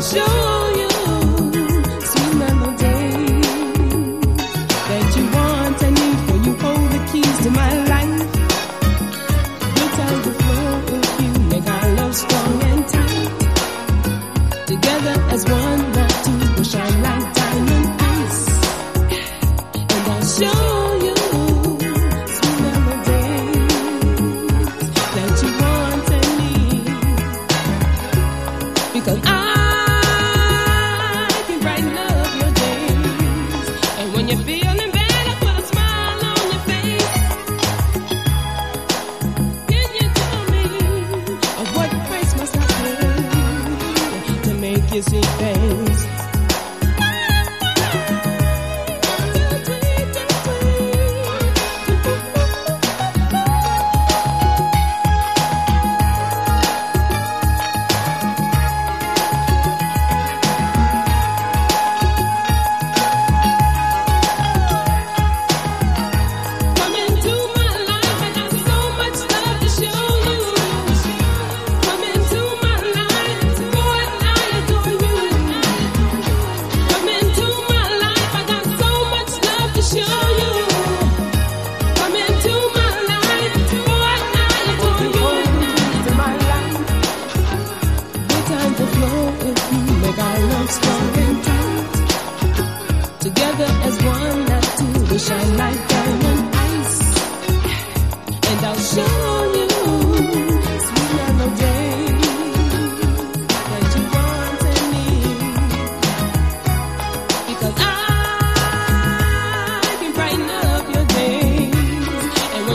shoes.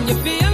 And when